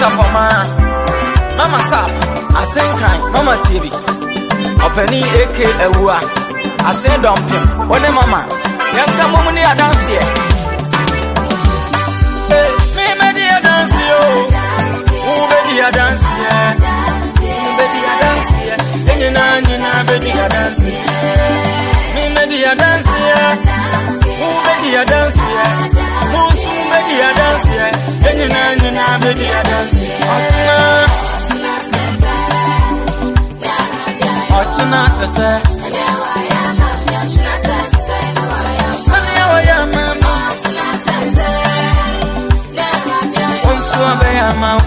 sapɔma mama sap asenkran mama tv ɔpani ak I asen dɔmpem wo ne mama Young dance Me yɛnka mom ne adanseɛ memɛdi adanseɛ o wobɛdi adanseɛ me adanseɛ ɛnyinaa dance bɛdi adanseɛ baby adanseɛ dance adanseɛ nyinaa nyinaa bɛdi adanse ɔtena ɔtena sɛsɛ sɛnea wɔyɛ ama mu ɔnso ɔbɛyɛ ama wo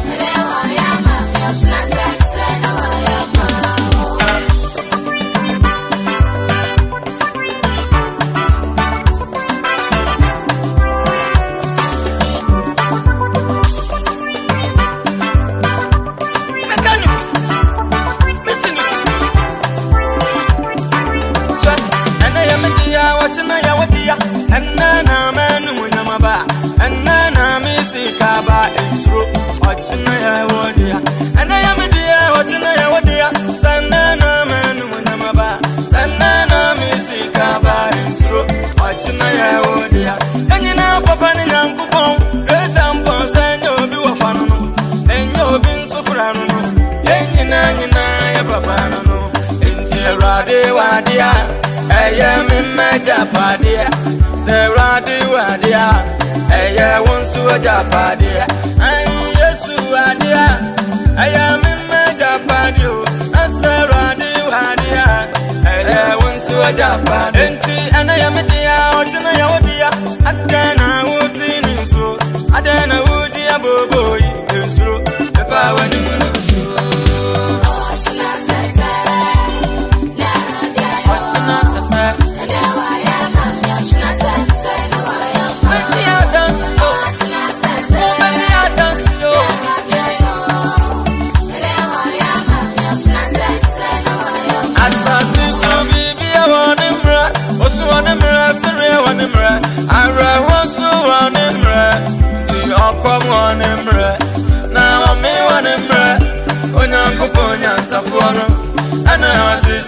wadia ɛyɛ me m'agyapadeɛ di. awurade wadia ɛyɛ wo nso agyapadeɛ ɛn yesu wadia ɛyɛ me m'agyapadeɛ o ɛsɛ awurade wadia ɛyɛ wo nso agyapadeɛ enti ɛna yɛ me dea ɔgye no yɛ wo dea adɛn na wote ne nsuo adɛn na wodi abobo yi nsuro ɛpa w'anim no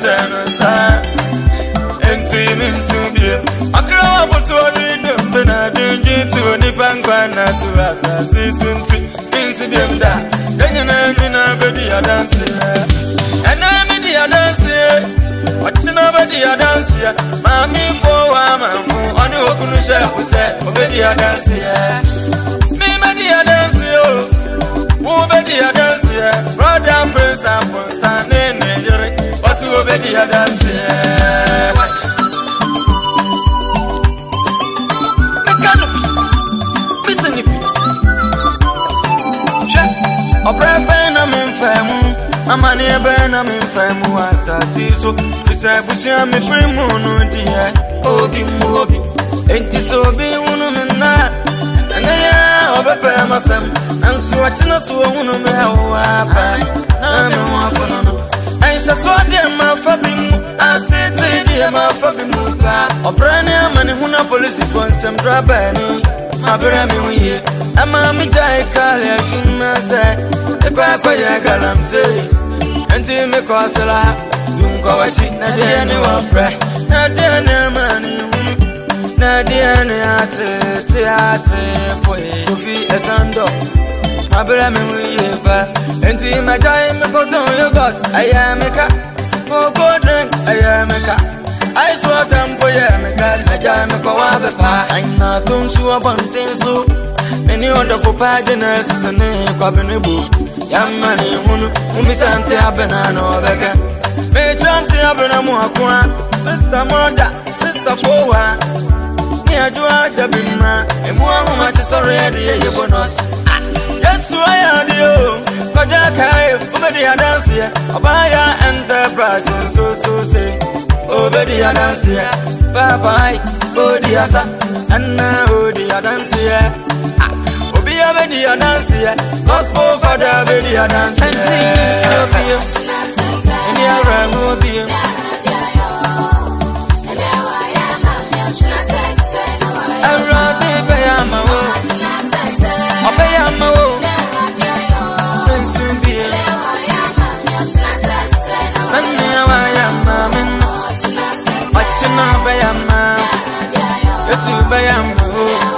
sẹ́nu sá ẹ̀ǹtì ní nsú bíẹ́. Akẹ́wà bùtù orí dùn tó nà dùnjú tù nípa nkwa nà tù àṣà sí suntu ní nsú bíẹ́ mdà. Yẹ́nyìn náà ẹni náà di àdánsì rẹ̀. Ẹ̀nà mi di àdánsì yẹ. Ọ̀chí náà bẹ́ di àdánsì yẹ. Màmí fọ́ wà màá fún ọ́ní okùnrin ṣẹ́ẹ̀fù sẹ́ ọ̀bẹ́ Mi bẹ́ di àdánsì yẹ o. Wọ́n bẹ́ di àdánsì yẹ. Brọ́dá Prince lady a dancing. ɔbrɛ na me mfɛ mu amanneɛ bɛn na me mfɛ asasi e so firi sɛ abusua mefiri mu no deɛ obi mu obi enti sɛ obi hunu me nna ɛnɛyɛ ɔbɛpɛ masɛm nanso ɔkyena so ɔhunu me ɛwowa paa no no ɛnhyɛ so adeɛ for me move back. Or brand new money, who police for some trouble. I better me with you. I'm a me die, call it to my side. The crack for your girl, I'm saying. Until me cross a lot. Don't go a cheat, not the any one breath. Not the any money. Not the mi wu ba nti mẹjọ yi mi kò tún yogurt ayé drink kwa aina tunsu so any order for pageants is a name kwabenebu yamani hunu umisante abena no beka mechante abena mu akwa sister mother sister fowa ni ajua jabima emu ahoma chisore ye ye bonus yesu ayadio kwaja kai ubedi adansi obaya enterprise so so say obedi adansi bye bye odi asa ɛnna odi adanseɛ obi abedi adanseɛ gospel fada abedi adanseɛ. Subayambo.